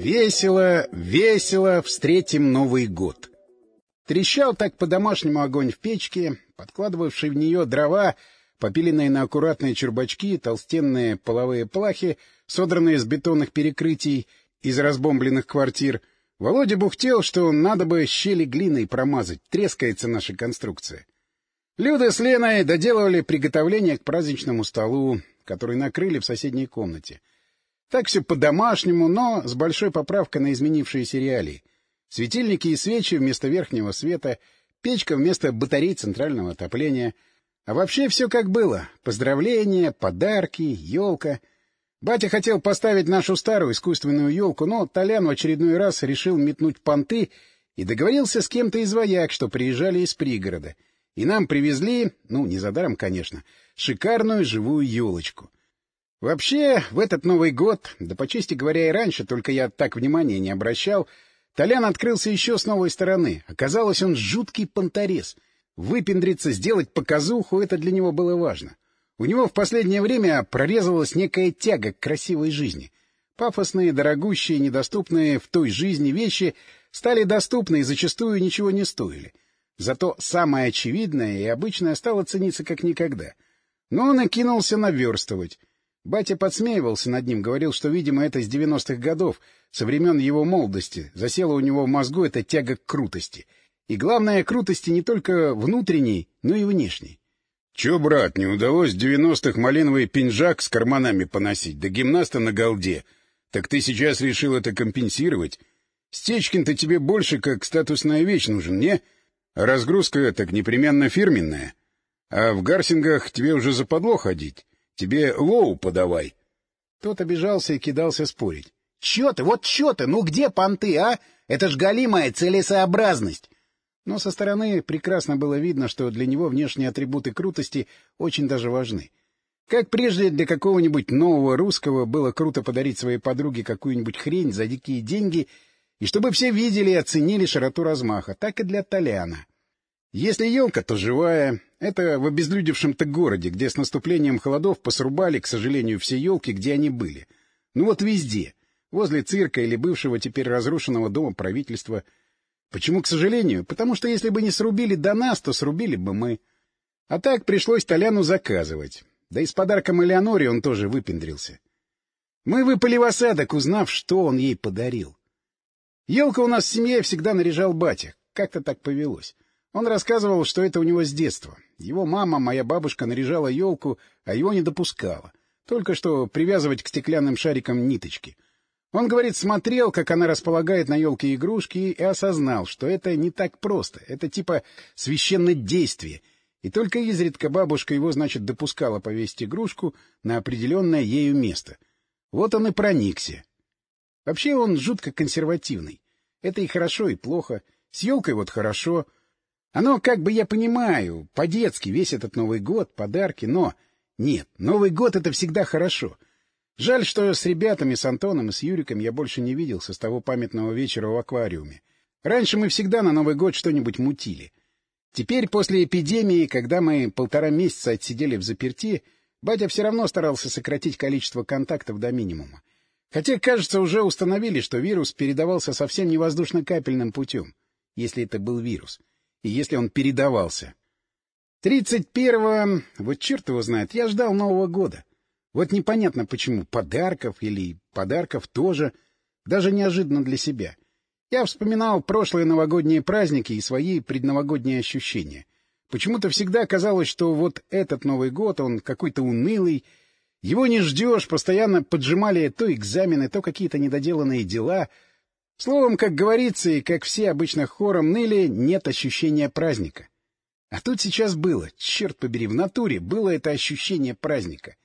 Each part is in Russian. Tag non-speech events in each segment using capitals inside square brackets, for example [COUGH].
Весело, весело встретим Новый год. Трещал так по-домашнему огонь в печке, подкладывавший в нее дрова, попиленные на аккуратные чурбачки, толстенные половые плахи, содранные с бетонных перекрытий из разбомбленных квартир. Володя бухтел, что надо бы щели глиной промазать, трескается наша конструкция. Люда с Леной доделывали приготовление к праздничному столу, который накрыли в соседней комнате. Так все по-домашнему, но с большой поправкой на изменившиеся реалии. Светильники и свечи вместо верхнего света, печка вместо батарей центрального отопления. А вообще все как было. Поздравления, подарки, елка. Батя хотел поставить нашу старую искусственную елку, но Толян в очередной раз решил метнуть понты и договорился с кем-то из вояк, что приезжали из пригорода. И нам привезли, ну, не за даром, конечно, шикарную живую елочку — Вообще, в этот Новый год, да по чести говоря и раньше, только я так внимания не обращал, Толян открылся еще с новой стороны. Оказалось, он жуткий понторез. Выпендриться, сделать показуху — это для него было важно. У него в последнее время прорезалась некая тяга к красивой жизни. Пафосные, дорогущие, недоступные в той жизни вещи стали доступны и зачастую ничего не стоили. Зато самое очевидное и обычное стало цениться как никогда. Но он и кинулся наверстывать. Батя подсмеивался над ним, говорил, что, видимо, это с девяностых годов, со времен его молодости, засела у него в мозгу эта тяга к крутости. И главное, крутости не только внутренней, но и внешней. — Чё, брат, не удалось девяностых малиновый пинжак с карманами поносить, да гимнаста на голде? Так ты сейчас решил это компенсировать? Стечкин-то тебе больше как статусная вещь нужен, не? А разгрузка так непременно фирменная. А в гарсингах тебе уже западло ходить. Тебе Lowa подавай. Тот обижался и кидался спорить. — Чё ты, вот чё ты, ну где понты, а? Это ж галимая целесообразность. Но со стороны прекрасно было видно, что для него внешние атрибуты крутости очень даже важны. Как прежде для какого-нибудь нового русского было круто подарить своей подруге какую-нибудь хрень за дикие деньги, и чтобы все видели и оценили широту размаха, так и для Толяна. Если елка, то живая. Это в обезлюдевшем-то городе, где с наступлением холодов посрубали, к сожалению, все елки, где они были. Ну вот везде. Возле цирка или бывшего теперь разрушенного дома правительства. Почему, к сожалению? Потому что если бы не срубили до нас, то срубили бы мы. А так пришлось Толяну заказывать. Да и с подарком Элеоноре он тоже выпендрился. Мы выпали в осадок, узнав, что он ей подарил. Елка у нас в семье всегда наряжал батя. Как-то так повелось. Он рассказывал, что это у него с детства. Его мама, моя бабушка, наряжала елку, а его не допускала. Только что привязывать к стеклянным шарикам ниточки. Он, говорит, смотрел, как она располагает на елке игрушки, и осознал, что это не так просто. Это типа священное действие. И только изредка бабушка его, значит, допускала повесить игрушку на определенное ею место. Вот он и проникся. Вообще он жутко консервативный. Это и хорошо, и плохо. С елкой вот хорошо — оно, как бы я понимаю, по-детски весь этот Новый год, подарки, но... Нет, Новый год — это всегда хорошо. Жаль, что с ребятами, с Антоном и с Юриком я больше не виделся с того памятного вечера в аквариуме. Раньше мы всегда на Новый год что-нибудь мутили. Теперь, после эпидемии, когда мы полтора месяца отсидели в заперти, батя все равно старался сократить количество контактов до минимума. Хотя, кажется, уже установили, что вирус передавался совсем не воздушно-капельным путем, если это был вирус и если он передавался. Тридцать первого, вот черт его знает, я ждал Нового года. Вот непонятно почему, подарков или подарков тоже, даже неожиданно для себя. Я вспоминал прошлые новогодние праздники и свои предновогодние ощущения. Почему-то всегда казалось, что вот этот Новый год, он какой-то унылый, его не ждешь, постоянно поджимали то экзамены, то какие-то недоделанные дела — Словом, как говорится, и как все обычно хором ныли, нет ощущения праздника. А тут сейчас было, черт побери, в натуре было это ощущение праздника.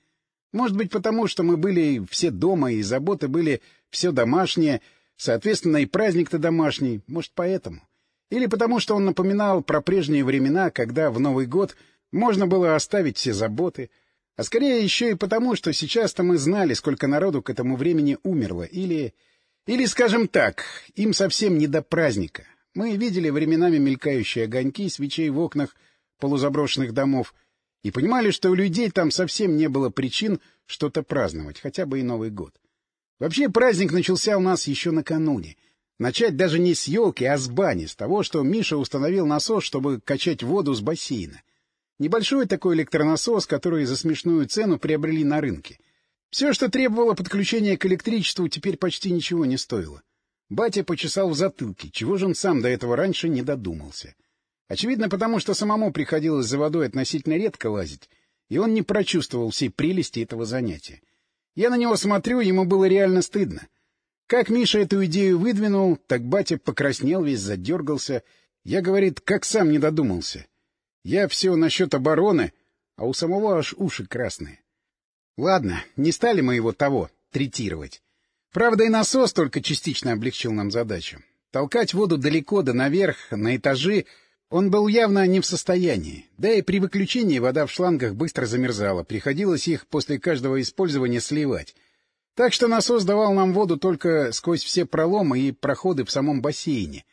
Может быть, потому что мы были все дома, и заботы были все домашние, соответственно, и праздник-то домашний, может, поэтому. Или потому что он напоминал про прежние времена, когда в Новый год можно было оставить все заботы, а скорее еще и потому, что сейчас-то мы знали, сколько народу к этому времени умерло, или... Или, скажем так, им совсем не до праздника. Мы видели временами мелькающие огоньки свечей в окнах полузаброшенных домов и понимали, что у людей там совсем не было причин что-то праздновать, хотя бы и Новый год. Вообще праздник начался у нас еще накануне. Начать даже не с елки, а с бани, с того, что Миша установил насос, чтобы качать воду с бассейна. Небольшой такой электронасос, который за смешную цену приобрели на рынке. Все, что требовало подключения к электричеству, теперь почти ничего не стоило. Батя почесал в затылке, чего же он сам до этого раньше не додумался. Очевидно, потому что самому приходилось за водой относительно редко лазить, и он не прочувствовал всей прелести этого занятия. Я на него смотрю, ему было реально стыдно. Как Миша эту идею выдвинул, так батя покраснел, весь задергался. Я, говорит, как сам не додумался. Я все насчет обороны, а у самого аж уши красные. Ладно, не стали мы его того третировать. Правда, и насос только частично облегчил нам задачу. Толкать воду далеко да наверх, на этажи, он был явно не в состоянии. Да и при выключении вода в шлангах быстро замерзала, приходилось их после каждого использования сливать. Так что насос давал нам воду только сквозь все проломы и проходы в самом бассейне,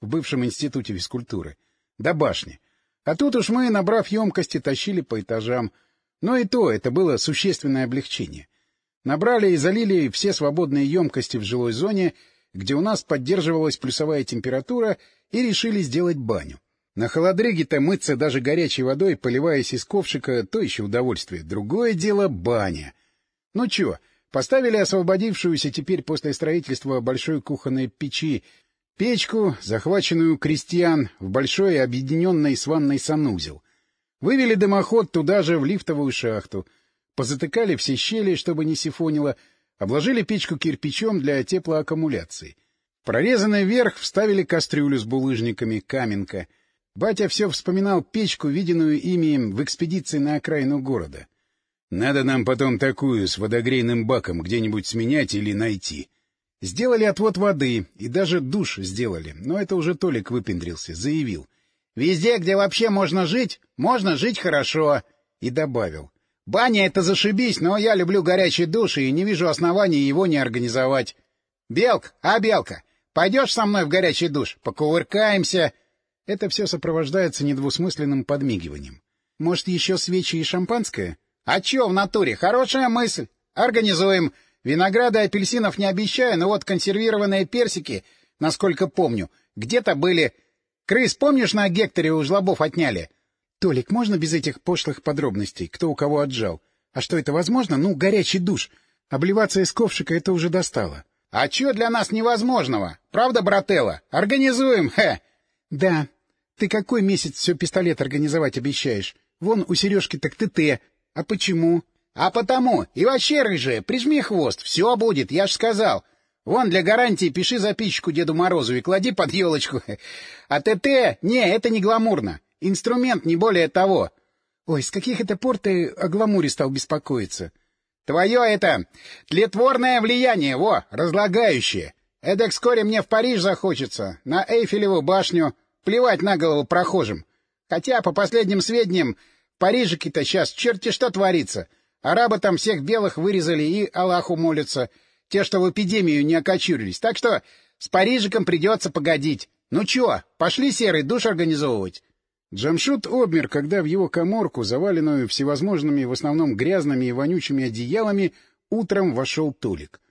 в бывшем институте физкультуры, до башни. А тут уж мы, набрав емкости, тащили по этажам. Но и то это было существенное облегчение. Набрали и залили все свободные емкости в жилой зоне, где у нас поддерживалась плюсовая температура, и решили сделать баню. На холодреге-то мыться даже горячей водой, поливаясь из ковшика, то еще удовольствие. Другое дело — баня. Ну чё, поставили освободившуюся теперь после строительства большой кухонной печи печку, захваченную крестьян, в большой объединенной с ванной санузел. Вывели дымоход туда же, в лифтовую шахту — позатыкали все щели, чтобы не сифонило, обложили печку кирпичом для теплоаккумуляции. Прорезанный верх вставили кастрюлю с булыжниками, каменка. Батя все вспоминал печку, виденную ими в экспедиции на окраину города. Надо нам потом такую с водогрейным баком где-нибудь сменять или найти. Сделали отвод воды, и даже душ сделали, но это уже Толик выпендрился, заявил. — Везде, где вообще можно жить, можно жить хорошо. И добавил. Баня — это зашибись, но я люблю горячий душ и не вижу оснований его не организовать. Белк, а, Белка, пойдешь со мной в горячий душ? Покувыркаемся. Это все сопровождается недвусмысленным подмигиванием. Может, еще свечи и шампанское? А че в натуре? Хорошая мысль. Организуем. Винограда и апельсинов не обещаю, но вот консервированные персики, насколько помню, где-то были. Крыс, помнишь, на гектаре у жлобов отняли? — Толик, можно без этих пошлых подробностей, кто у кого отжал? А что, это возможно? Ну, горячий душ. Обливаться из ковшика это уже достало. — А чё для нас невозможного? Правда, брателла? Организуем, хе! — Да. Ты какой месяц все пистолет организовать обещаешь? Вон у Сережки так ТТ. А почему? — А потому. И вообще, рыжая, прижми хвост. Все будет, я ж сказал. Вон, для гарантии пиши записочку Деду Морозу и клади под елочку. А ТТ... Не, это не гламурно. Инструмент, не более того. Ой, с каких это пор ты о гламуре стал беспокоиться? Твое это тлетворное влияние, во, разлагающее. Эдак вскоре мне в Париж захочется, на Эйфелеву башню, плевать на голову прохожим. Хотя, по последним сведениям, в Парижике-то сейчас черти что творится. Арабы там всех белых вырезали и Аллаху молятся, те, что в эпидемию не окочурились. Так что с Парижиком придется погодить. Ну чё, пошли, Серый, душ организовывать. Джамшут обмер, когда в его коморку, заваленную всевозможными, в основном грязными и вонючими одеялами, утром вошел Толик.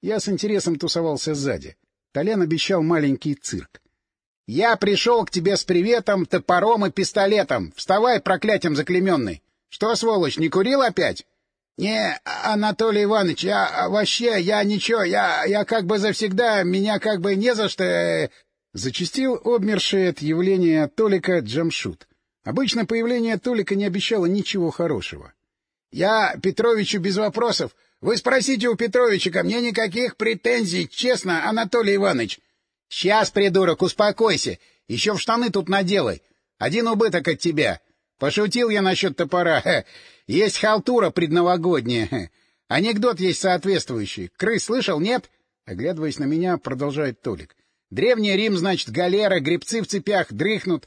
Я с интересом тусовался сзади. Толян обещал маленький цирк. — Я пришел к тебе с приветом, топором и пистолетом. Вставай, проклятием заклеменный. Что, сволочь, не курил опять? — Не, Анатолий Иванович, я вообще, я ничего, я, я как бы завсегда, меня как бы не за что... Э, Зачистил обмерший от явления Толика Джамшут. Обычно появление Толика не обещало ничего хорошего. — Я Петровичу без вопросов. Вы спросите у Петровича, ко мне никаких претензий, честно, Анатолий Иванович. — Сейчас, придурок, успокойся. Еще в штаны тут наделай. Один убыток от тебя. Пошутил я насчет топора. [LAUGHS] Есть халтура предновогодняя. Анекдот есть соответствующий. Крыс слышал, нет? Оглядываясь на меня, продолжает Толик. Древний Рим, значит, галера, гребцы в цепях, дрыхнут.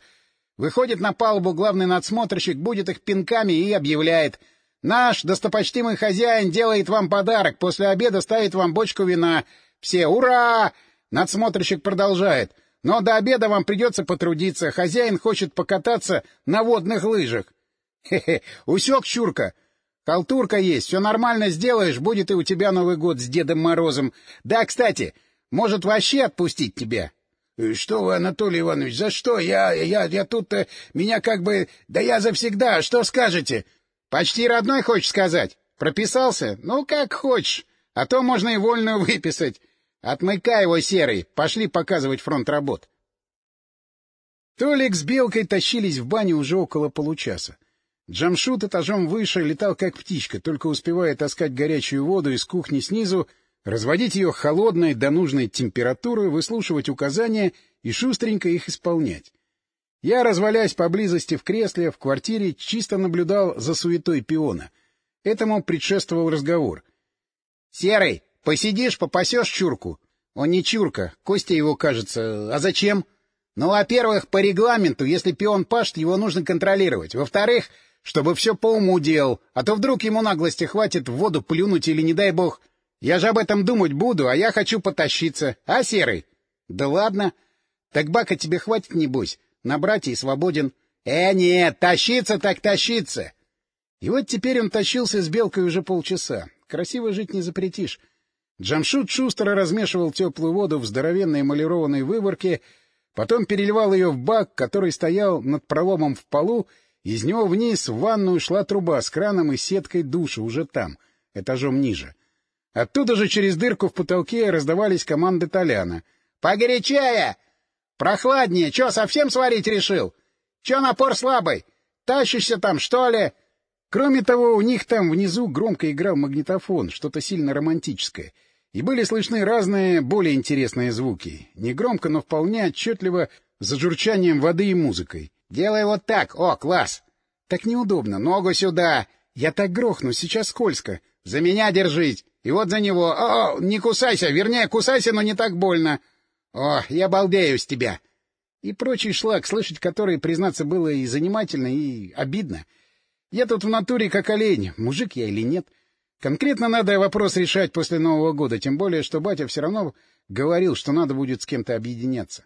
Выходит на палубу главный надсмотрщик, будет их пинками и объявляет. Наш достопочтимый хозяин делает вам подарок, после обеда ставит вам бочку вина. Все «Ура!» Надсмотрщик продолжает. Но до обеда вам придется потрудиться. Хозяин хочет покататься на водных лыжах. Хе-хе, усек Чурка. Халтурка есть, все нормально сделаешь, будет и у тебя Новый год с Дедом Морозом. Да, кстати, может вообще отпустить тебя? Э, — Что вы, Анатолий Иванович, за что? Я, я, я тут-то... Э, меня как бы... Да я завсегда, что скажете? — Почти родной хочешь сказать? Прописался? Ну, как хочешь. А то можно и вольную выписать. Отмыкай его, Серый, пошли показывать фронт работ. Толик с Белкой тащились в баню уже около получаса. Джамшут этажом выше летал как птичка, только успевая таскать горячую воду из кухни снизу, разводить ее холодной до нужной температуры, выслушивать указания и шустренько их исполнять. Я, развалясь поблизости в кресле, в квартире, чисто наблюдал за суетой пиона. Этому предшествовал разговор. — Серый, посидишь, попасешь чурку? Он не чурка, Костя его, кажется. А зачем? Ну, во-первых, по регламенту, если пион пашет, его нужно контролировать. Во-вторых, чтобы все по уму делал, а то вдруг ему наглости хватит в воду плюнуть или, не дай бог... Я же об этом думать буду, а я хочу потащиться. А, Серый? Да ладно. Так бака тебе хватит, небось. Набрать и свободен. Э, нет, тащиться так тащиться. И вот теперь он тащился с Белкой уже полчаса. Красиво жить не запретишь. Джамшут шустро размешивал теплую воду в здоровенной эмалированной выборке, потом переливал ее в бак, который стоял над проломом в полу, из него вниз в ванную шла труба с краном и сеткой душа уже там, этажом ниже. Оттуда же через дырку в потолке раздавались команды Толяна. «Погорячее! Прохладнее! Чё, совсем сварить решил? Чё напор слабый? Тащишься там, что ли?» Кроме того, у них там внизу громко играл магнитофон, что-то сильно романтическое. И были слышны разные, более интересные звуки. Не громко, но вполне отчетливо, за журчанием воды и музыкой. «Делай вот так! О, класс!» «Так неудобно. Ногу сюда! Я так грохну, сейчас скользко. За меня держись! И вот за него! О, не кусайся! Вернее, кусайся, но не так больно! О, я балдею с тебя!» И прочий шлак, слышать который, признаться, было и занимательно, и обидно. Я тут в натуре как олень, мужик я или нет. Конкретно надо вопрос решать после Нового года, тем более, что батя все равно говорил, что надо будет с кем-то объединяться.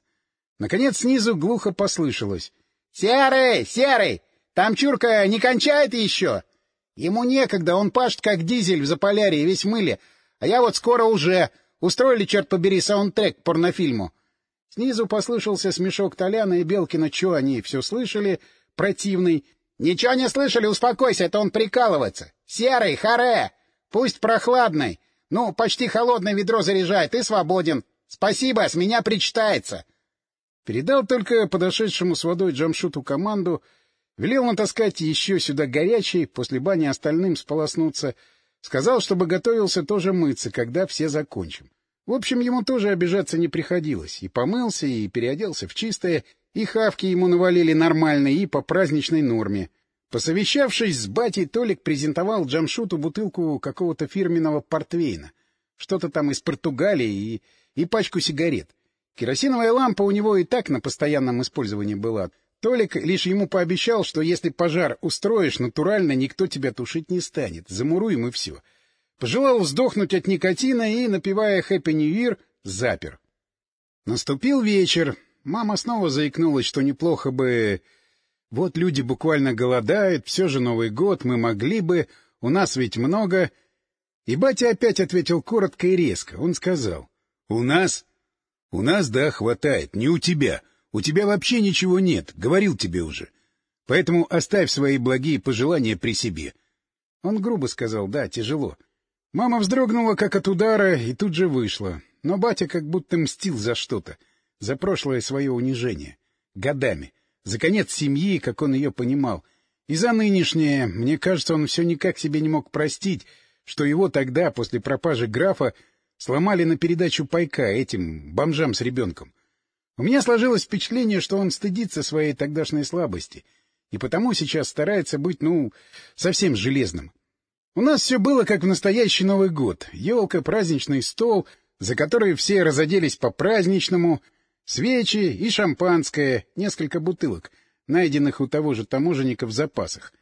Наконец снизу глухо послышалось. «Серый! Серый! Там Чурка не кончает еще!» Ему некогда, он пашет как дизель в Заполярье, весь мыле. А я вот скоро уже. Устроили, черт побери, саундтрек к порнофильму. Снизу послышался смешок Толяна и Белкина. Чё они все слышали? Противный. Ничего не слышали, успокойся, это он прикалывается. Серый, харе! Пусть прохладный. Ну, почти холодное ведро заряжает, ты свободен. Спасибо, с меня причитается. Передал только подошедшему с водой Джамшуту команду, велел натаскать еще сюда горячий, после бани остальным сполоснуться, сказал, чтобы готовился тоже мыться, когда все закончим. В общем, ему тоже обижаться не приходилось. И помылся, и переоделся в чистое, и хавки ему навалили нормальные, и по праздничной норме. Посовещавшись с батей, Толик презентовал Джамшуту бутылку какого-то фирменного портвейна. Что-то там из Португалии и, и пачку сигарет. Керосиновая лампа у него и так на постоянном использовании была. Толик лишь ему пообещал, что если пожар устроишь, натурально никто тебя тушить не станет. Замуруем и все. Пожелал вздохнуть от никотина и, напивая «Хэппи Нью Йир», запер. Наступил вечер. Мама снова заикнулась, что неплохо бы... Вот люди буквально голодают, все же Новый год, мы могли бы, у нас ведь много... И батя опять ответил коротко и резко. Он сказал, — У нас у нас, да, хватает. Не у тебя. У тебя вообще ничего нет. Говорил тебе уже. Поэтому оставь свои благие пожелания при себе. Он грубо сказал, да, тяжело. Мама вздрогнула, как от удара, и тут же вышла. Но батя как будто мстил за что-то. За прошлое свое унижение. Годами. За конец семьи, как он ее понимал. И за нынешнее, мне кажется, он все никак себе не мог простить, что его тогда, после пропажи графа, Сломали на передачу пайка этим бомжам с ребенком. У меня сложилось впечатление, что он стыдится своей тогдашней слабости, и потому сейчас старается быть, ну, совсем железным. У нас все было как в настоящий Новый год. Елка, праздничный стол, за который все разоделись по-праздничному, свечи и шампанское, несколько бутылок, найденных у того же таможенника в запасах.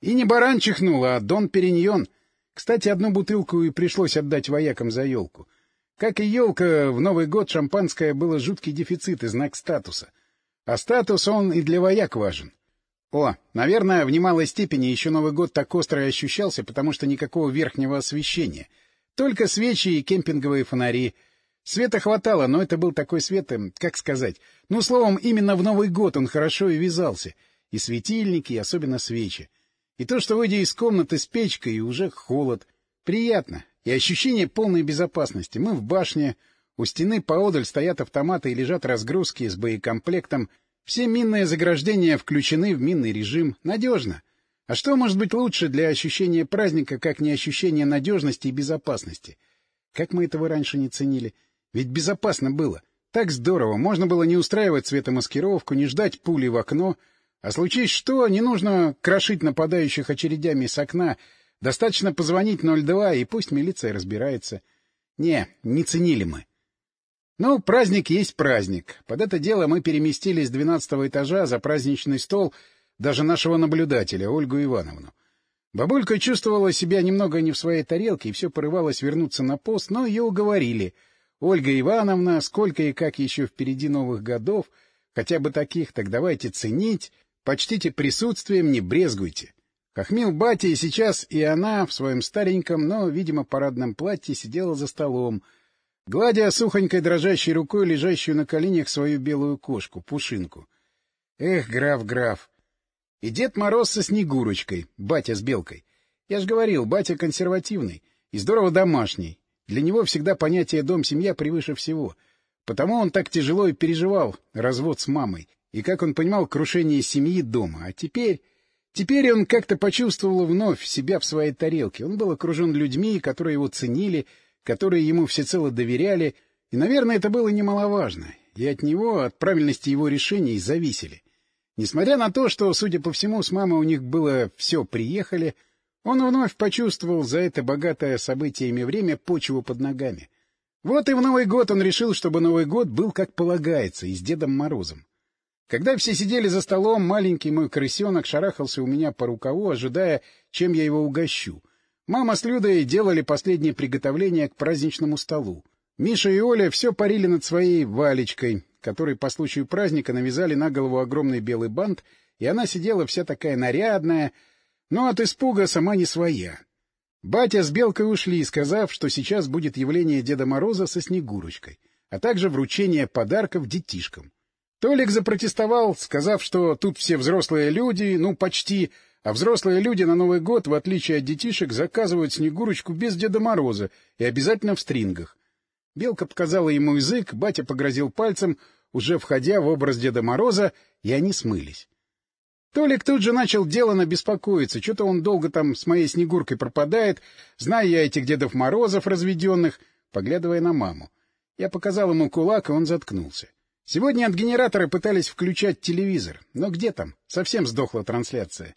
И не баран чихнул, а Дон Периньон — кстати, одну бутылку и пришлось отдать воякам за елку. Как и елка, в Новый год шампанское было жуткий дефицит и знак статуса. А статус он и для вояк важен. О, наверное, в немалой степени еще Новый год так остро ощущался, потому что никакого верхнего освещения. Только свечи и кемпинговые фонари. Света хватало, но это был такой свет, эм, как сказать. Ну, словом, именно в Новый год он хорошо и вязался. И светильники, и особенно свечи. И то, что, выйдя из комнаты с печкой, и уже холод. Приятно. И ощущение полной безопасности. Мы в башне, у стены поодаль стоят автоматы и лежат разгрузки с боекомплектом. Все минные заграждения включены в минный режим. Надежно. А что может быть лучше для ощущения праздника, как не ощущение надежности и безопасности? Как мы этого раньше не ценили? Ведь безопасно было. Так здорово. Можно было не устраивать светомаскировку, не ждать пули в окно. А случись что, не нужно крошить нападающих очередями с окна. Достаточно позвонить 02, и пусть милиция разбирается. Не, не ценили мы. Ну, праздник есть праздник. Под это дело мы переместились с двенадцатого этажа за праздничный стол — даже нашего наблюдателя, Ольгу Ивановну. Бабулька чувствовала себя немного не в своей тарелке и все порывалась вернуться на пост, но ее уговорили. Ольга Ивановна, сколько и как еще впереди новых годов, хотя бы таких, так давайте ценить, почтите присутствием, не брезгуйте. Хохмил батя, и сейчас и она в своем стареньком, но, видимо, парадном платье сидела за столом, гладя сухонькой дрожащей рукой лежащую на коленях свою белую кошку, Пушинку. Эх, граф, граф, и Дед Мороз со Снегурочкой, батя с Белкой. Я же говорил, батя консервативный и здорово домашний. Для него всегда понятие «дом-семья» превыше всего. Потому он так тяжело и переживал развод с мамой, и как он понимал крушение семьи дома. А теперь... Теперь он как-то почувствовал вновь себя в своей тарелке. Он был окружен людьми, которые его ценили, которые ему всецело доверяли, и, наверное, это было немаловажно. И от него, от правильности его решений зависели. Несмотря на то, что, судя по всему, с мамой у них было все приехали, он вновь почувствовал за это богатое событиями время почву под ногами. Вот и в Новый год он решил, чтобы Новый год был как полагается, и с Дедом Морозом. Когда все сидели за столом, маленький мой крысенок шарахался у меня по рукаву, ожидая, чем я его угощу. Мама с Людой делали последние приготовления к праздничному столу. Миша и Оля все парили над своей Валечкой, которой по случаю праздника навязали на голову огромный белый бант, и она сидела вся такая нарядная, но от испуга сама не своя. Батя с Белкой ушли, сказав, что сейчас будет явление Деда Мороза со Снегурочкой, а также вручение подарков детишкам. Толик запротестовал, сказав, что тут все взрослые люди, ну, почти, а взрослые люди на Новый год, в отличие от детишек, заказывают Снегурочку без Деда Мороза и обязательно в стрингах. Белка показала ему язык, батя погрозил пальцем, уже входя в образ Деда Мороза, и они смылись. Толик тут же начал делано беспокоиться. Что-то он долго там с моей Снегуркой пропадает, зная я этих Дедов Морозов разведенных, поглядывая на маму. Я показал ему кулак, и он заткнулся. Сегодня от генератора пытались включать телевизор. Но где там? Совсем сдохла трансляция.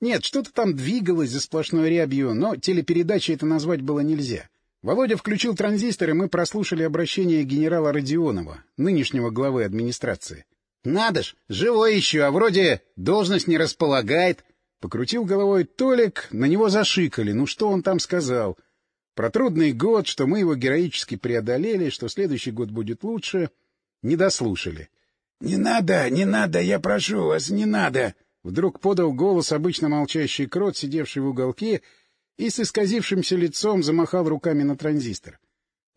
Нет, что-то там двигалось за сплошной рябью, но телепередачей это назвать было нельзя. Володя включил транзистор, и мы прослушали обращение генерала Родионова, нынешнего главы администрации. — Надо ж, живой еще, а вроде должность не располагает. Покрутил головой Толик, на него зашикали. Ну что он там сказал? Про трудный год, что мы его героически преодолели, что следующий год будет лучше. Не дослушали. — Не надо, не надо, я прошу вас, не надо! Вдруг подал голос обычно молчащий крот, сидевший в уголке, и с исказившимся лицом замахал руками на транзистор.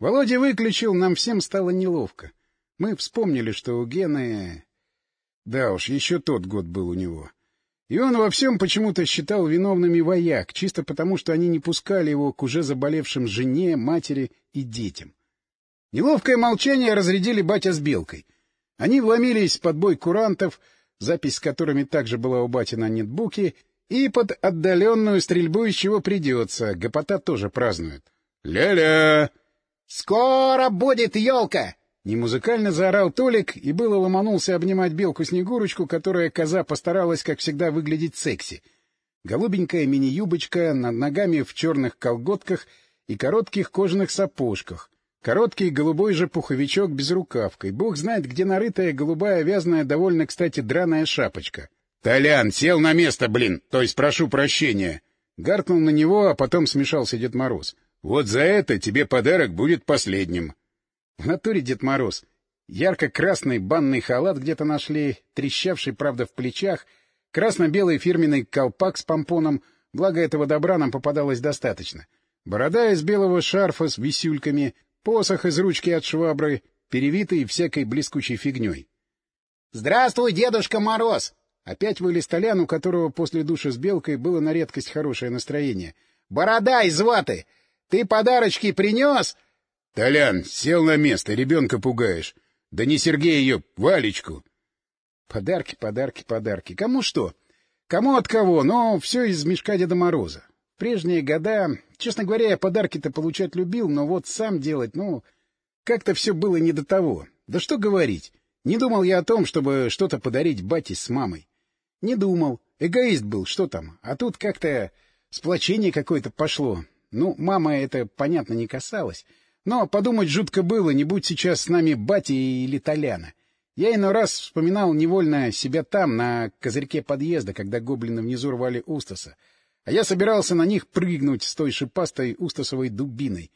Володя выключил, нам всем стало неловко. Мы вспомнили, что у Гены... Да уж, еще тот год был у него. И он во всем почему-то считал виновными вояк, чисто потому, что они не пускали его к уже заболевшим жене, матери и детям. Неловкое молчание разрядили батя с Белкой. Они вломились под бой курантов, запись с которыми также была у бати на нетбуке, и под отдаленную стрельбу из чего придется. Гопота тоже празднует. «Ля-ля!» «Скоро будет елка!» Немузыкально заорал Толик, и было ломанулся обнимать белку-снегурочку, которая коза постаралась, как всегда, выглядеть секси. Голубенькая мини-юбочка, над ногами в черных колготках и коротких кожаных сапожках. Короткий голубой же пуховичок без рукавкой. Бог знает, где нарытая голубая вязаная, довольно, кстати, драная шапочка. — Толян, сел на место, блин! То есть прошу прощения! Гаркнул на него, а потом смешался Дед Мороз. — Вот за это тебе подарок будет последним. В натуре Дед Мороз. Ярко-красный банный халат где-то нашли, трещавший, правда, в плечах, красно-белый фирменный колпак с помпоном, благо этого добра нам попадалось достаточно, борода из белого шарфа с висюльками, посох из ручки от швабры, перевитый всякой блескучей фигней. — Здравствуй, Дедушка Мороз! Опять вылез Толян, у которого после душа с Белкой было на редкость хорошее настроение. — Борода из ваты! Ты подарочки принес? — Толян, сел на место, ребенка пугаешь. Да не Сергей ее, Валечку. Подарки, подарки, подарки. Кому что? Кому от кого, но все из мешка Деда Мороза. В прежние года, честно говоря, я подарки-то получать любил, но вот сам делать, ну, как-то все было не до того. Да что говорить. Не думал я о том, чтобы что-то подарить бате с мамой. Не думал. Эгоист был, что там. А тут как-то сплочение какое-то пошло. Ну, мама это, понятно, не касалась. Но подумать жутко было, не будь сейчас с нами бати или Толяна. Я иной раз вспоминал невольно себя там, на козырьке подъезда, когда гоблины внизу рвали устаса. А я собирался на них прыгнуть с той шипастой устасовой дубиной.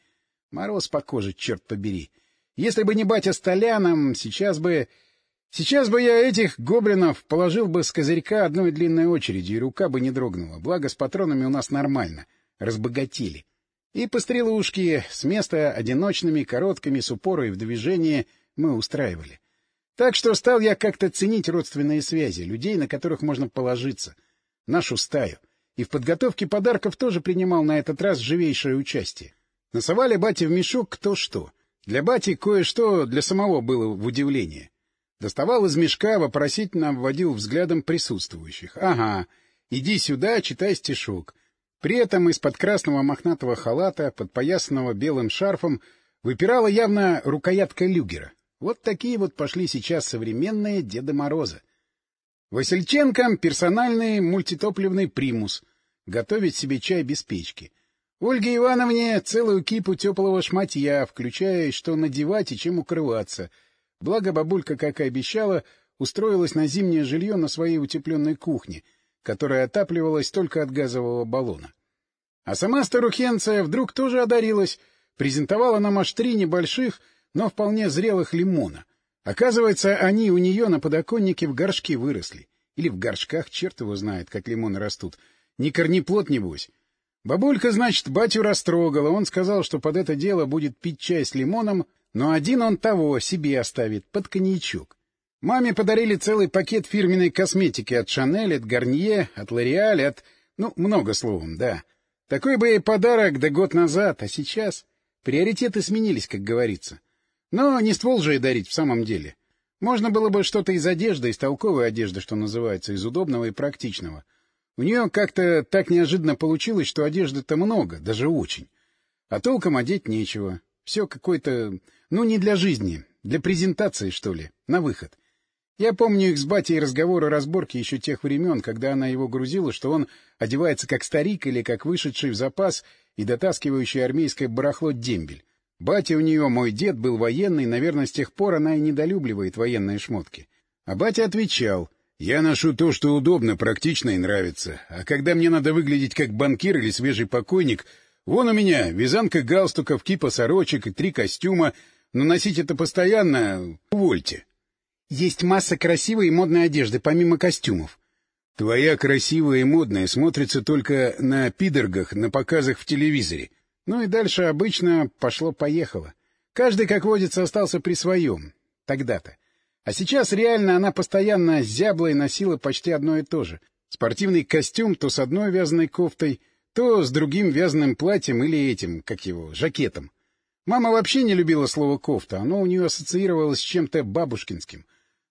Мороз по коже, черт побери. Если бы не батя с Толяном, сейчас бы... Сейчас бы я этих гоблинов положил бы с козырька одной длинной очередью, и рука бы не дрогнула. Благо, с патронами у нас нормально. Разбогатели. И по стрелушке с места одиночными, короткими, с упорой в движении мы устраивали. Так что стал я как-то ценить родственные связи, людей, на которых можно положиться, нашу стаю. И в подготовке подарков тоже принимал на этот раз живейшее участие. Насовали бате в мешок кто что. Для бати кое-что для самого было в удивление. Доставал из мешка, вопросительно обводил взглядом присутствующих. Ага, иди сюда, читай стишок. При этом из-под красного мохнатого халата, подпоясанного белым шарфом, выпирала явно рукоятка люгера. Вот такие вот пошли сейчас современные Деда Мороза. Васильченко — персональный мультитопливный примус. Готовить себе чай без печки. Ольге Ивановне целую кипу теплого шматья, включая, что надевать и чем укрываться. Благо бабулька, как и обещала, устроилась на зимнее жилье на своей утепленной кухне, которая отапливалась только от газового баллона. А сама старухенция вдруг тоже одарилась, презентовала нам аж три небольших, но вполне зрелых лимона. Оказывается, они у нее на подоконнике в горшке выросли. Или в горшках, черт его знает, как лимоны растут. Не корнеплод, небось. Бабулька, значит, батю растрогала. Он сказал, что под это дело будет пить чай с лимоном, но один он того себе оставит, под коньячок. Маме подарили целый пакет фирменной косметики от Шанель, от Гарнье, от Лореаль, от... Ну, много словом, да. Такой бы ей подарок да год назад, а сейчас... Приоритеты сменились, как говорится. Но не ствол же и дарить в самом деле. Можно было бы что-то из одежды, из толковой одежды, что называется, из удобного и практичного. У нее как-то так неожиданно получилось, что одежды-то много, даже очень. А толком одеть нечего. Все какое-то... Ну, не для жизни, для презентации, что ли, на выход. Я помню их с батей разговоры разборки еще тех времен, когда она его грузила, что он одевается как старик или как вышедший в запас и дотаскивающий армейское барахло дембель. Батя у нее, мой дед, был военный, наверное, с тех пор она и недолюбливает военные шмотки. А батя отвечал, «Я ношу то, что удобно, практично и нравится. А когда мне надо выглядеть как банкир или свежий покойник, вон у меня вязанка галстуков, кипа сорочек и три костюма, но носить это постоянно... увольте». «Есть масса красивой и модной одежды, помимо костюмов». «Твоя красивая и модная смотрится только на пидоргах, на показах в телевизоре. Ну и дальше обычно пошло-поехало. Каждый, как водится, остался при своем. Тогда-то. А сейчас реально она постоянно зябла и носила почти одно и то же. Спортивный костюм то с одной вязаной кофтой, то с другим вязаным платьем или этим, как его, жакетом. Мама вообще не любила слово «кофта», оно у нее ассоциировалось с чем-то бабушкинским.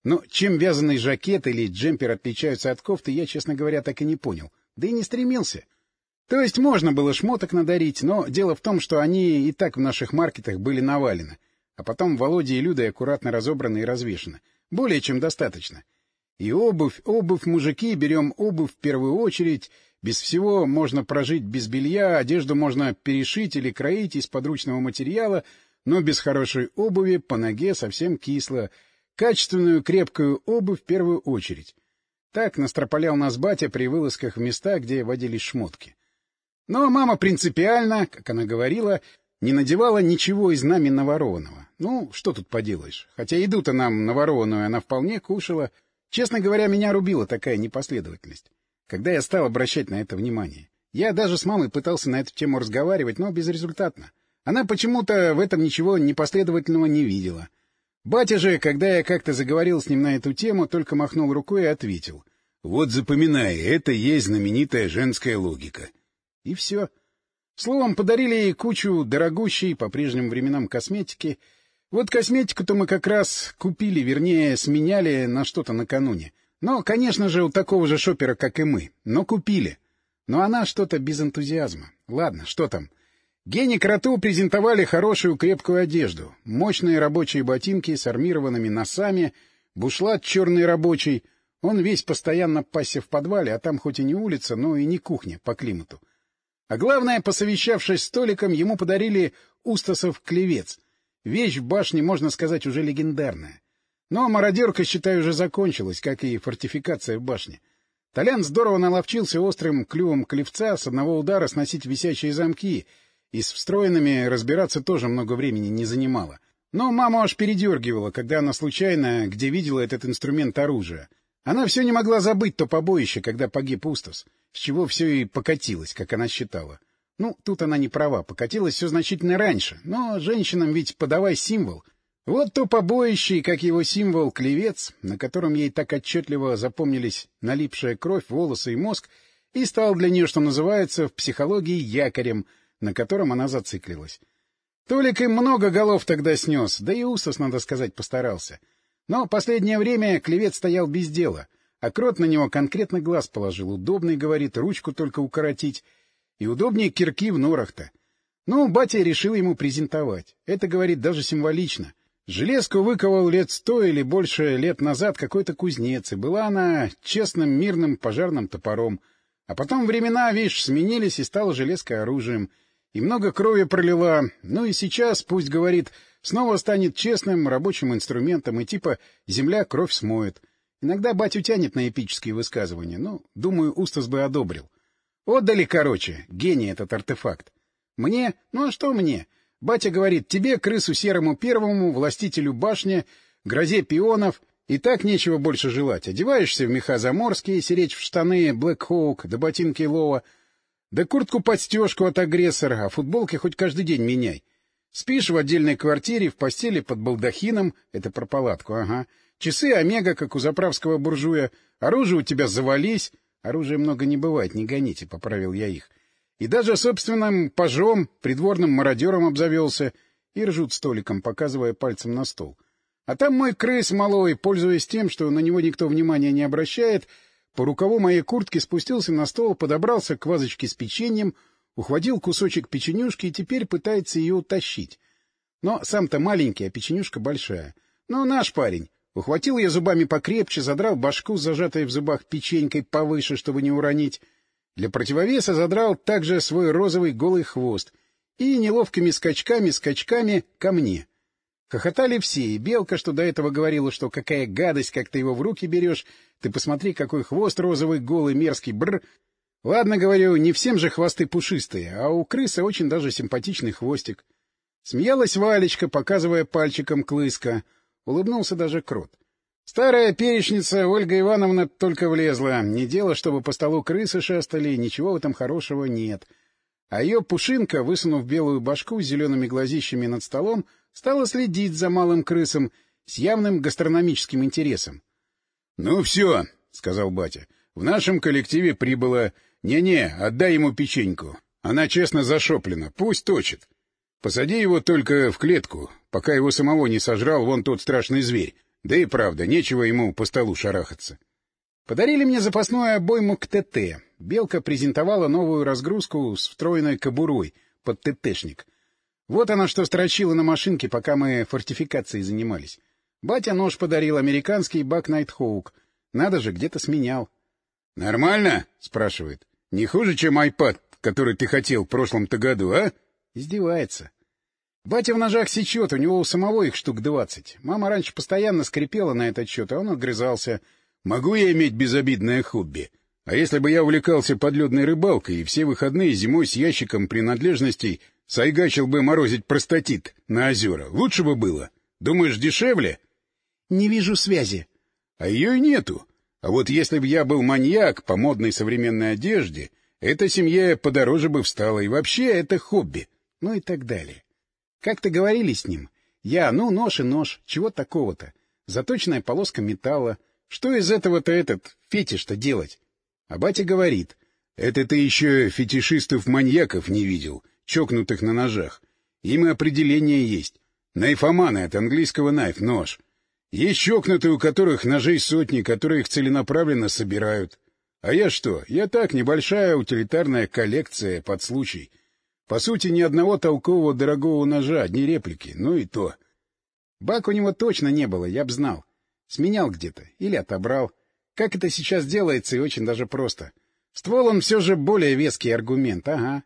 Но чем вязаный жакет или джемпер отличаются от кофты, я, честно говоря, так и не понял. Да и не стремился. То есть можно было шмоток надарить, но дело в том, что они и так в наших маркетах были навалены, а потом Володя и Люда аккуратно разобраны и развешаны. Более чем достаточно. И обувь, обувь, мужики, берем обувь в первую очередь. Без всего можно прожить без белья, одежду можно перешить или кроить из подручного материала, но без хорошей обуви по ноге совсем кисло. Качественную крепкую обувь в первую очередь. Так настропалял нас батя при вылазках в места, где водились шмотки. Но мама принципиально, как она говорила, не надевала ничего из нами наворованного. Ну, что тут поделаешь. Хотя еду-то нам наворованную она вполне кушала. Честно говоря, меня рубила такая непоследовательность, когда я стал обращать на это внимание. Я даже с мамой пытался на эту тему разговаривать, но безрезультатно. Она почему-то в этом ничего непоследовательного не видела. Батя же, когда я как-то заговорил с ним на эту тему, только махнул рукой и ответил. — Вот запоминай, это есть знаменитая женская логика. И все. Словом, подарили ей кучу дорогущей по прежним временам косметики. Вот косметику-то мы как раз купили, вернее, сменяли на что-то накануне. Но, конечно же, у такого же шопера, как и мы. Но купили. Но она что-то без энтузиазма. Ладно, что там? Гене Кроту презентовали хорошую крепкую одежду. Мощные рабочие ботинки с армированными носами, бушлат черный рабочий. Он весь постоянно пасся в подвале, а там хоть и не улица, но и не кухня по климату. А главное, посовещавшись с Толиком, ему подарили Устасов клевец. Вещь в башне, можно сказать, уже легендарная. Но мародерка, считай, уже закончилась, как и фортификация в башне. Толян здорово наловчился острым клювом клевца с одного удара сносить висящие замки, и с встроенными разбираться тоже много времени не занимало. Но маму аж передергивала, когда она случайно, где видела этот инструмент оружия. Она все не могла забыть то побоище, когда погиб Устас, с чего все и покатилось, как она считала. Ну, тут она не права, покатилось все значительно раньше, но женщинам ведь подавай символ. Вот то побоище, как его символ клевец, на котором ей так отчетливо запомнились налипшая кровь, волосы и мозг, и стал для нее, что называется, в психологии якорем, на котором она зациклилась. Толик им много голов тогда снес, да и Устас, надо сказать, постарался — но последнее время клевец стоял без дела, а крот на него конкретно глаз положил. Удобный, говорит, ручку только укоротить. И удобнее кирки в норах-то. Ну, батя решил ему презентовать. Это, говорит, даже символично. Железку выковал лет сто или больше лет назад какой-то кузнец, и была она честным, мирным пожарным топором. А потом времена, видишь, сменились, и стала железка оружием. И много крови пролила. Ну и сейчас, пусть, говорит, Снова станет честным рабочим инструментом, и типа «земля кровь смоет». Иногда батю тянет на эпические высказывания. Ну, думаю, Устас бы одобрил. Отдали, короче, гений этот артефакт. Мне? Ну а что мне? Батя говорит, тебе, крысу серому первому, властителю башни, грозе пионов, и так нечего больше желать. Одеваешься в меха заморские, серечь в штаны Блэк Хоук, да ботинки Лова, да куртку-подстежку от агрессора, а футболки хоть каждый день меняй. Спишь в отдельной квартире, в постели под балдахином, это про палатку, ага. Часы Омега, как у заправского буржуя. Оружие у тебя завались. Оружия много не бывает, не гоните, — поправил я их. И даже собственным пажом, придворным мародером обзавелся. И ржут столиком, показывая пальцем на стол. А там мой крыс малой, пользуясь тем, что на него никто внимания не обращает, по рукаву моей куртки спустился на стол, подобрался к вазочке с печеньем, Ухватил кусочек печенюшки и теперь пытается ее утащить. Но сам-то маленький, а печенюшка большая. Но наш парень. Ухватил ее зубами покрепче, задрал башку, зажатой в зубах печенькой, повыше, чтобы не уронить. Для противовеса задрал также свой розовый голый хвост и неловкими скачками-скачками ко мне. Хохотали все, и Белка, что до этого говорила, что какая гадость, как ты его в руки берешь, ты посмотри, какой хвост розовый, голый, мерзкий, бр, Ладно, говорю, не всем же хвосты пушистые, а у крысы очень даже симпатичный хвостик. Смеялась Валечка, показывая пальчиком клыска. Улыбнулся даже крот. Старая перечница Ольга Ивановна только влезла. Не дело, чтобы по столу крысы шастали, ничего в этом хорошего нет. А ее пушинка, высунув белую башку с зелеными глазищами над столом, стала следить за малым крысом с явным гастрономическим интересом. — Ну все, — сказал батя, — в нашем коллективе прибыло «Не-не, отдай ему печеньку. Она честно зашоплена. Пусть точит. Посади его только в клетку, пока его самого не сожрал вон тот страшный зверь. Да и правда, нечего ему по столу шарахаться». Подарили мне запасную обойму к ТТ. Белка презентовала новую разгрузку с встроенной кобурой под ТТшник. Вот она что строчила на машинке, пока мы фортификацией занимались. Батя нож подарил, американский Бак Найтхоук. Надо же, где-то сменял. — Нормально? — спрашивает. Не хуже, чем айпад, который ты хотел в прошлом-то году, а? Издевается. Батя в ножах сечет, у него у самого их штук двадцать. Мама раньше постоянно скрипела на этот счет, а он отгрызался. Могу я иметь безобидное хобби? А если бы я увлекался подледной рыбалкой и все выходные зимой с ящиком принадлежностей сайгачил бы морозить простатит на озера, лучше бы было? Думаешь, дешевле? — Не вижу связи. А ее и нету. А вот если бы я был маньяк по модной современной одежде, эта семья подороже бы встала, и вообще это хобби. Ну и так далее. Как-то говорили с ним. Я, ну, нож и нож, чего такого-то? Заточенная полоска металла. Что из этого-то этот фетиш-то делать? А батя говорит. Это ты еще фетишистов-маньяков не видел, чокнутых на ножах. Им и определение есть. Найфоманы от английского найф — нож. Есть чокнутые, у которых ножей сотни, которые их целенаправленно собирают. А я что? Я так, небольшая утилитарная коллекция под случай. По сути, ни одного толкового дорогого ножа, одни реплики, ну и то. Бак у него точно не было, я б знал. Сменял где-то или отобрал. Как это сейчас делается, и очень даже просто. Ствол он все же более веский аргумент, ага.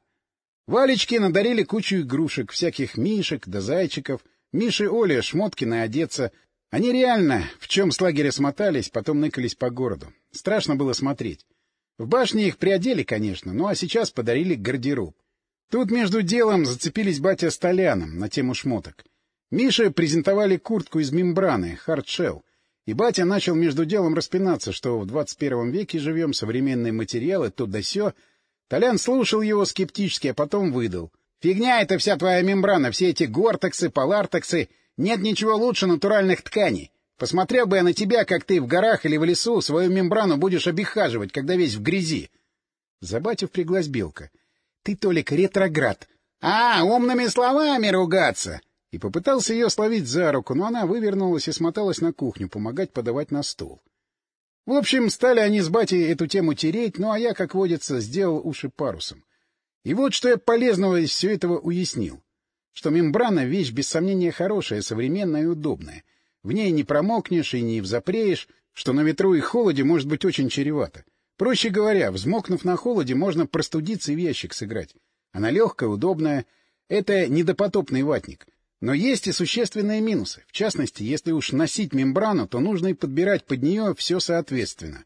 Валечки надарили кучу игрушек, всяких мишек да зайчиков — Мише Оле шмотки на одеться. Они реально, в чем с лагеря смотались, потом ныкались по городу. Страшно было смотреть. В башне их приодели, конечно, ну а сейчас подарили гардероб. Тут между делом зацепились батя с Толяном на тему шмоток. Мише презентовали куртку из мембраны, хардшелл. И батя начал между делом распинаться, что в 21 веке живем, современные материалы, то да сё. Толян слушал его скептически, а потом выдал. Фигня это вся твоя мембрана, все эти гортексы, полартексы. Нет ничего лучше натуральных тканей. Посмотрел бы я на тебя, как ты в горах или в лесу свою мембрану будешь обихаживать, когда весь в грязи. За батю впряглась белка. — Ты, Толик, ретроград. — А, умными словами ругаться! И попытался ее словить за руку, но она вывернулась и смоталась на кухню, помогать подавать на стол. В общем, стали они с батей эту тему тереть, ну а я, как водится, сделал уши парусом. И вот что я полезного из всего этого уяснил. Что мембрана — вещь без сомнения хорошая, современная и удобная. В ней не промокнешь и не взапреешь, что на ветру и холоде может быть очень чревато. Проще говоря, взмокнув на холоде, можно простудиться и в ящик сыграть. Она легкая, удобная. Это недопотопный ватник. Но есть и существенные минусы. В частности, если уж носить мембрану, то нужно и подбирать под нее все соответственно.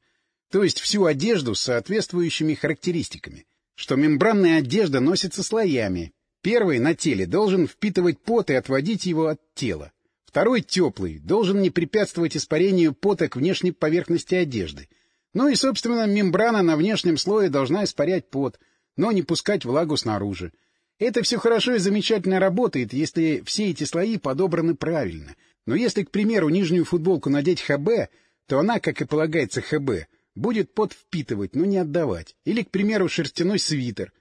То есть всю одежду с соответствующими характеристиками что мембранная одежда носится слоями. Первый на теле должен впитывать пот и отводить его от тела. Второй теплый должен не препятствовать испарению пота к внешней поверхности одежды. Ну и, собственно, мембрана на внешнем слое должна испарять пот, но не пускать влагу снаружи. Это все хорошо и замечательно работает, если все эти слои подобраны правильно. Но если, к примеру, нижнюю футболку надеть ХБ, то она, как и полагается ХБ, Будет пот впитывать, но не отдавать. Или, к примеру, шерстяной свитер.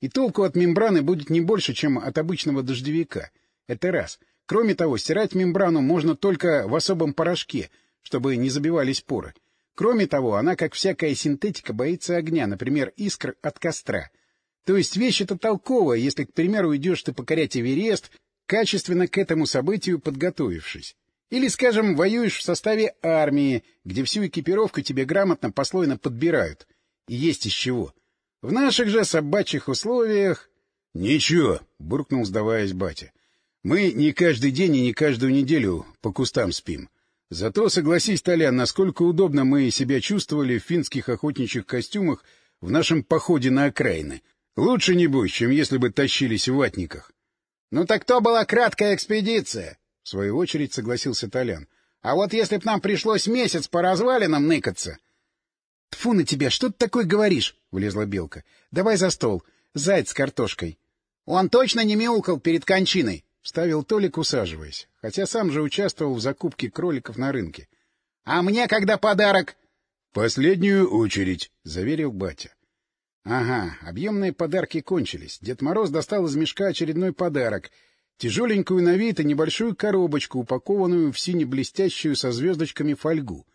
И толку от мембраны будет не больше, чем от обычного дождевика. Это раз. Кроме того, стирать мембрану можно только в особом порошке, чтобы не забивались поры. Кроме того, она, как всякая синтетика, боится огня, например, искр от костра. То есть вещь эта толковая, если, к примеру, идешь ты покорять Эверест, качественно к этому событию подготовившись. Или, скажем, воюешь в составе армии, где всю экипировку тебе грамотно послойно подбирают. И есть из чего. В наших же собачьих условиях... — Ничего, — буркнул, сдаваясь батя. — Мы не каждый день и не каждую неделю по кустам спим. Зато, согласись, Толян, насколько удобно мы себя чувствовали в финских охотничьих костюмах в нашем походе на окраины. Лучше, небось, чем если бы тащились в ватниках. — Ну так то была краткая экспедиция, в свою очередь согласился Толян. — А вот если б нам пришлось месяц по развалинам ныкаться... — Тфу на тебя, что ты такое говоришь? — влезла Белка. — Давай за стол. Заяц с картошкой. — Он точно не мяукал перед кончиной? — вставил Толик, усаживаясь, хотя сам же участвовал в закупке кроликов на рынке. — А мне когда подарок? — Последнюю очередь, — заверил батя. Ага, объемные подарки кончились. Дед Мороз достал из мешка очередной подарок — Тяжеленькую на вид и небольшую коробочку, упакованную в сине-блестящую со звездочками фольгу.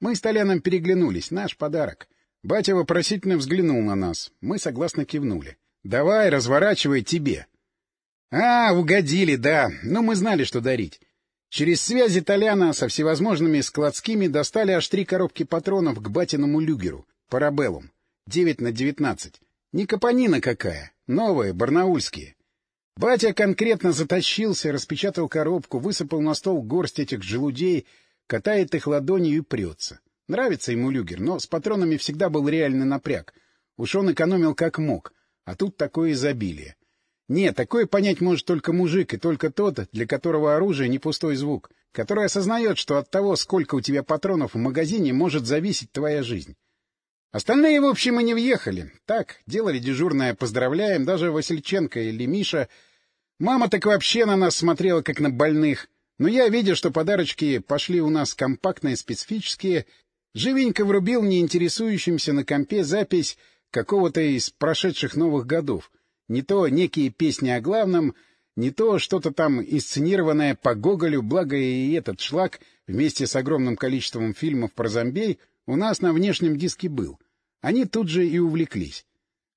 Мы с Толяном переглянулись. Наш подарок. Батя вопросительно взглянул на нас. Мы согласно кивнули. — Давай, разворачивай тебе. — А, угодили, да. Но мы знали, что дарить. Через связи Толяна со всевозможными складскими достали аж три коробки патронов к батиному люгеру, парабеллум. Девять на девятнадцать. Не капонина какая. Новые, барнаульские. Батя конкретно затащился, распечатал коробку, высыпал на стол горсть этих желудей, катает их ладонью и прется. Нравится ему люгер, но с патронами всегда был реальный напряг. Уж он экономил как мог, а тут такое изобилие. Нет, такое понять может только мужик, и только тот, для которого оружие не пустой звук. который осознает, что от того, сколько у тебя патронов в магазине, может зависеть твоя жизнь. Остальные, в общем, и не въехали. Так, делали дежурное «поздравляем», даже Васильченко или Миша. Мама так вообще на нас смотрела, как на больных. Но я, видя, что подарочки пошли у нас компактные, специфические, живенько врубил неинтересующимся на компе запись какого-то из прошедших новых годов. Не то некие песни о главном, не то что-то там инсценированное по Гоголю, благо и этот шлак вместе с огромным количеством фильмов про зомбей у нас на внешнем диске был. Они тут же и увлеклись.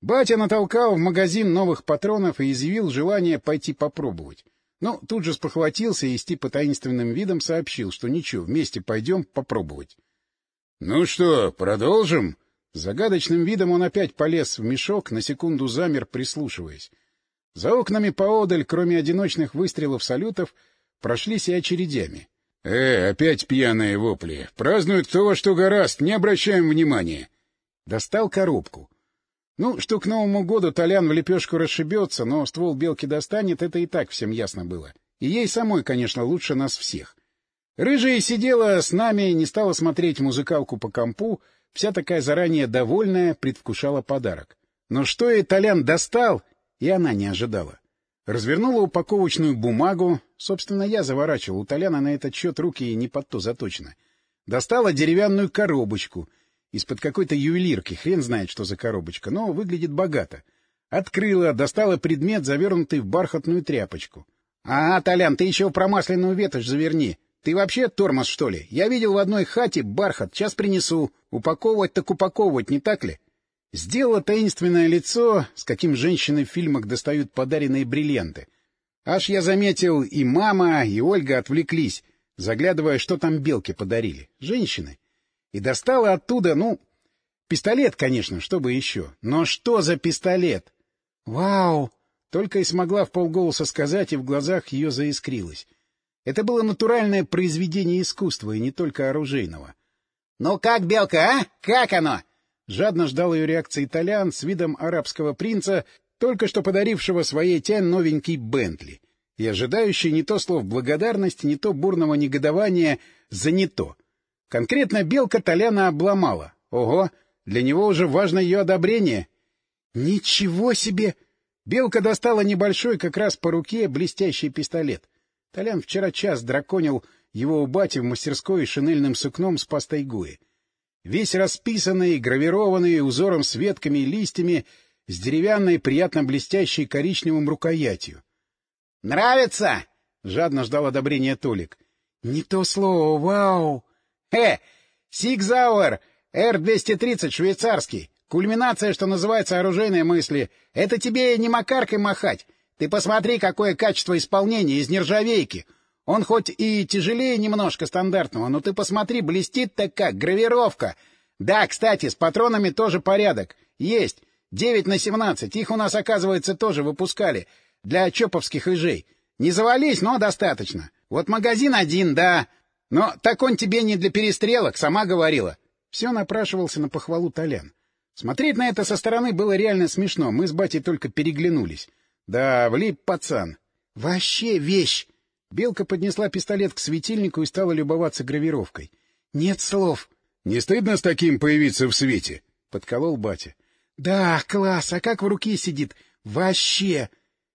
Батя натолкал в магазин новых патронов и изъявил желание пойти попробовать. Но тут же спохватился и с типа таинственным видом сообщил, что ничего, вместе пойдем попробовать. — Ну что, продолжим? Загадочным видом он опять полез в мешок, на секунду замер, прислушиваясь. За окнами поодаль, кроме одиночных выстрелов салютов, прошлись и очередями. — Э, опять пьяные вопли. Празднуют кто во что гораст, не обращаем внимания. Достал коробку. Ну, что к Новому году Толян в лепешку расшибется, но ствол белки достанет, это и так всем ясно было. И ей самой, конечно, лучше нас всех. Рыжая сидела с нами, не стала смотреть музыкалку по компу, вся такая заранее довольная, предвкушала подарок. Но что ей Толян достал, и она не ожидала. Развернула упаковочную бумагу, собственно, я заворачивал, у Толяна на этот счет руки не под то заточено. Достала деревянную коробочку — из-под какой-то ювелирки, хрен знает, что за коробочка, но выглядит богато. Открыла, достала предмет, завернутый в бархатную тряпочку. — А, Толян, ты еще промасленную ветошь заверни. Ты вообще тормоз, что ли? Я видел в одной хате бархат, сейчас принесу. Упаковывать так упаковывать, не так ли? Сделала таинственное лицо, с каким женщины в фильмах достают подаренные бриллианты. Аж я заметил, и мама, и Ольга отвлеклись, заглядывая, что там белки подарили. Женщины и достала оттуда, ну, пистолет, конечно, что бы еще. Но что за пистолет? Вау! Только и смогла в полголоса сказать, и в глазах ее заискрилось. Это было натуральное произведение искусства, и не только оружейного. — Ну как, Белка, а? Как оно? Жадно ждал ее реакции итальян с видом арабского принца, только что подарившего своей тянь новенький Бентли, и ожидающий не то слов благодарности, не то бурного негодования за не то — Конкретно белка Толяна обломала. Ого, для него уже важно ее одобрение. Ничего себе! Белка достала небольшой, как раз по руке, блестящий пистолет. Толян вчера час драконил его у бати в мастерской шинельным сукном с пастой гуи. Весь расписанный, гравированный узором с ветками и листьями, с деревянной, приятно блестящей коричневым рукоятью. «Нравится!» — жадно ждал одобрения Толик. «Не то слово, вау!» Э, Сигзауэр, Р-230, швейцарский. Кульминация, что называется, оружейной мысли. Это тебе не макаркой махать. Ты посмотри, какое качество исполнения из нержавейки. Он хоть и тяжелее немножко стандартного, но ты посмотри, блестит-то как, гравировка. Да, кстати, с патронами тоже порядок. Есть. 9 на 17. Их у нас, оказывается, тоже выпускали. Для чоповских ежей. Не завались, но достаточно. Вот магазин один, да. Но так он тебе не для перестрелок, сама говорила. Все напрашивался на похвалу Толян. Смотреть на это со стороны было реально смешно. Мы с батей только переглянулись. Да, влип пацан. Вообще вещь! Белка поднесла пистолет к светильнику и стала любоваться гравировкой. Нет слов. — Не стыдно с таким появиться в свете? — подколол батя. — Да, класс, а как в руке сидит? Вообще!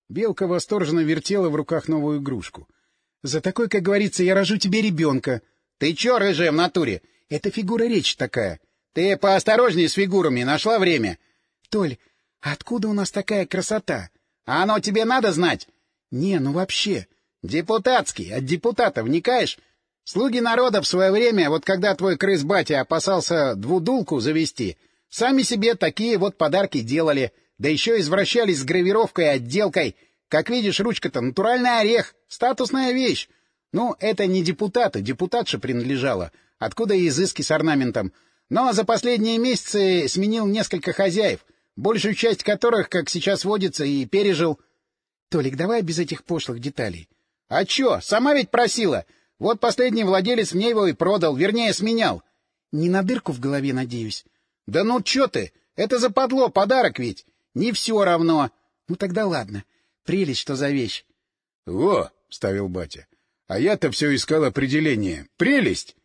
Белка восторженно вертела в руках новую игрушку. — за такой, как говорится, я рожу тебе ребенка. — Ты чё, рыжая в натуре? Это фигура речи такая. Ты поосторожнее с фигурами, нашла время. — Толь, откуда у нас такая красота? — А оно тебе надо знать? — Не, ну вообще. — Депутатский, от депутата вникаешь? Слуги народа в свое время, вот когда твой крыс-батя опасался двудулку завести, сами себе такие вот подарки делали, да еще извращались с гравировкой и отделкой — как видишь, ручка-то натуральный орех, статусная вещь. Ну, это не депутата, депутатша принадлежала. Откуда и изыски с орнаментом. Но за последние месяцы сменил несколько хозяев, большую часть которых, как сейчас водится, и пережил. Толик, давай без этих пошлых деталей. А чё, сама ведь просила. Вот последний владелец мне его и продал, вернее, сменял. Не на дырку в голове, надеюсь. Да ну чё ты, это западло, подарок ведь. Не все равно. Ну тогда ладно. Прелесть, что за вещь. — Во! — вставил батя. — А я-то все искал определение. Прелесть!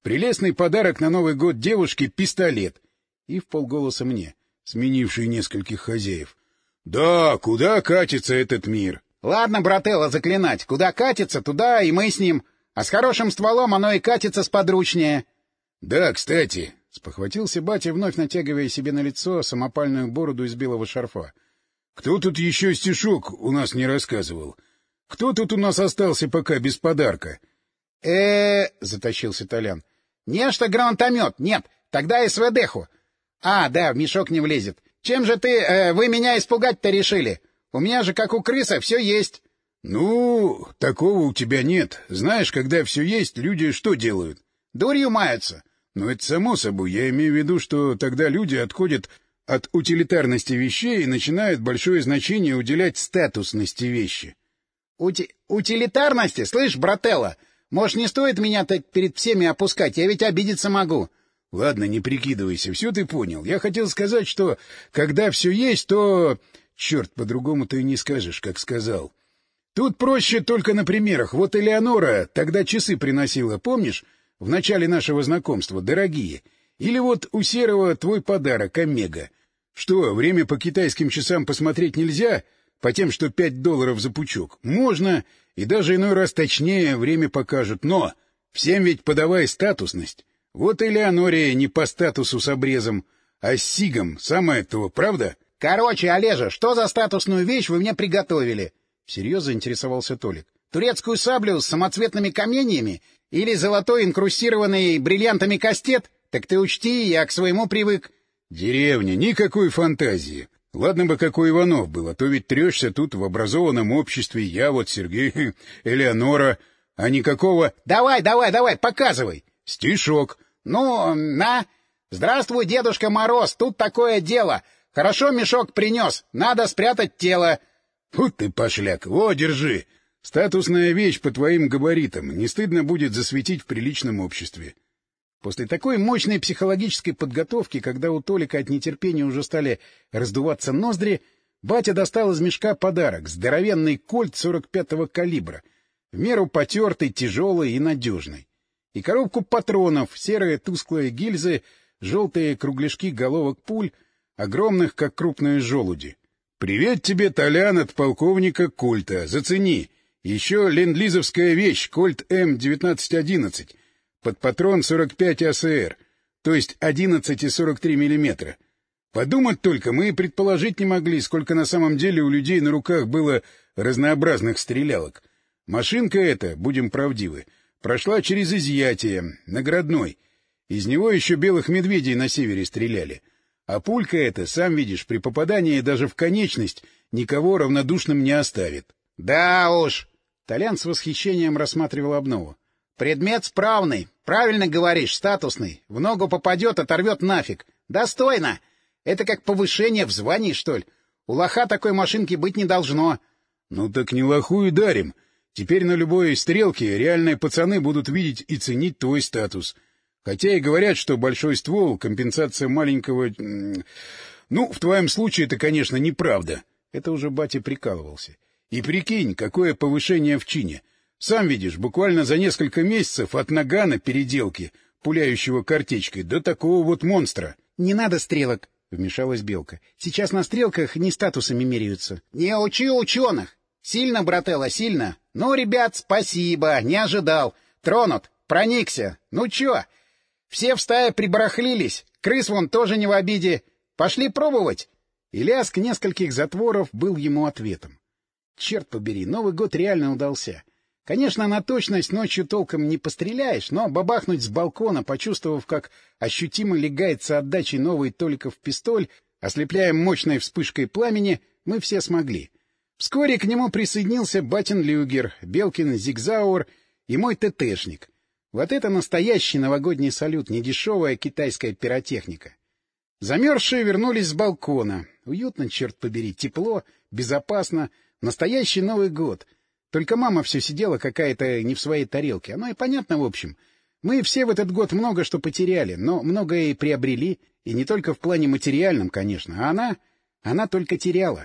Прелестный подарок на Новый год девушке — пистолет. И в полголоса мне, сменивший нескольких хозяев. Да, куда катится этот мир? Ладно, брателло, заклинать. Куда катится, туда и мы с ним. А с хорошим стволом оно и катится сподручнее. Да, кстати, — спохватился батя, вновь натягивая себе на лицо самопальную бороду из белого шарфа. — Кто тут еще стишок у нас не рассказывал? Кто тут у нас остался пока без подарка? э затащился Толян. — Нечто гранатомет. Нет, тогда СВДху. А, да, в мешок не влезет. Чем же ты... Э, вы меня испугать-то решили? У меня же, как у крыса, все есть. — Ну, такого у тебя нет. Знаешь, когда все есть, люди что делают? — Дурью маются. — Ну, это само собой. Я имею в виду, что тогда люди отходят от утилитарности вещей и начинают большое значение уделять статусности вещи. — Ути... Утилитарности? Слышь, брателло, может, не стоит меня так перед всеми опускать? Я ведь обидеться могу. — Ладно, не прикидывайся, все ты понял. Я хотел сказать, что когда все есть, то... Черт, по-другому ты и не скажешь, как сказал. Тут проще только на примерах. Вот Элеонора тогда часы приносила, помнишь? В начале нашего знакомства, дорогие. Или вот у Серого твой подарок, Омега. Что, время по китайским часам посмотреть нельзя? По тем, что пять долларов за пучок? Можно, и даже иной раз точнее время покажут. Но всем ведь подавай статусность. Вот Элеоноре не по статусу с обрезом, а с сигом, самое то, правда? — Короче, Олежа, что за статусную вещь вы мне приготовили? — всерьез заинтересовался Толик. — Турецкую саблю с самоцветными каменьями? Или золотой инкрустированный бриллиантами кастет? Так ты учти, я к своему привык. — Деревня, никакой фантазии. Ладно бы, какой Иванов был, а то ведь трешься тут в образованном обществе, я вот Сергей, [LAUGHS] Элеонора, а никакого... — Давай, давай, давай, показывай. — Стишок. — Ну, на. Здравствуй, Дедушка Мороз, тут такое дело. Хорошо мешок принес, надо спрятать тело. — Вот ты пошляк, во, держи. Статусная вещь по твоим габаритам, не стыдно будет засветить в приличном обществе. После такой мощной психологической подготовки, когда у Толика от нетерпения уже стали раздуваться ноздри, батя достал из мешка подарок — здоровенный кольт 45-го калибра, в меру потертый, тяжелый и надежный. И коробку патронов, серые тусклые гильзы, желтые кругляшки головок пуль, огромных, как крупные желуди. — Привет тебе, Толян, от полковника Кольта. Зацени. Еще ленд-лизовская вещь, Кольт М-1911, под патрон 45 АСР, то есть 11,43 миллиметра. Подумать только, мы предположить не могли, сколько на самом деле у людей на руках было разнообразных стрелялок. Машинка эта, будем правдивы, прошла через изъятие, наградной. Из него еще белых медведей на севере стреляли — а пулька эта, сам видишь, при попадании даже в конечность никого равнодушным не оставит. — Да уж! — Толян с восхищением рассматривал обнову. — Предмет справный. Правильно говоришь, статусный. В ногу попадет, оторвет нафиг. Достойно! Это как повышение в звании, что ли? У лоха такой машинки быть не должно. — Ну так не лоху и дарим. Теперь на любой стрелке реальные пацаны будут видеть и ценить твой статус. Хотя и говорят, что большой ствол — компенсация маленького... Ну, в твоем случае это, конечно, неправда. Это уже батя прикалывался. И прикинь, какое повышение в чине. Сам видишь, буквально за несколько месяцев от нагана переделки, пуляющего картечкой, до такого вот монстра. — Не надо стрелок, — вмешалась Белка. — Сейчас на стрелках не статусами меряются. — Не учи ученых! Сильно, брателла, сильно. Ну, ребят, спасибо, не ожидал. Тронут, проникся. Ну чё? Все в стае прибарахлились. Крыс вон тоже не в обиде. Пошли пробовать. И лязг нескольких затворов был ему ответом. Черт побери, Новый год реально удался. Конечно, на точность ночью толком не постреляешь, но бабахнуть с балкона, почувствовав, как ощутимо легается отдачей новый Толиков пистоль, ослепляя мощной вспышкой пламени, мы все смогли. Вскоре к нему присоединился Батин Люгер, Белкин Зигзаур и мой ТТшник. Вот это настоящий новогодний салют, недешевая китайская пиротехника. Замерзшие вернулись с балкона. Уютно, черт побери, тепло, безопасно. Настоящий Новый год. Только мама все сидела какая-то не в своей тарелке. Оно и понятно, в общем. Мы все в этот год много что потеряли, но многое и приобрели. И не только в плане материальном, конечно. А она... она только теряла.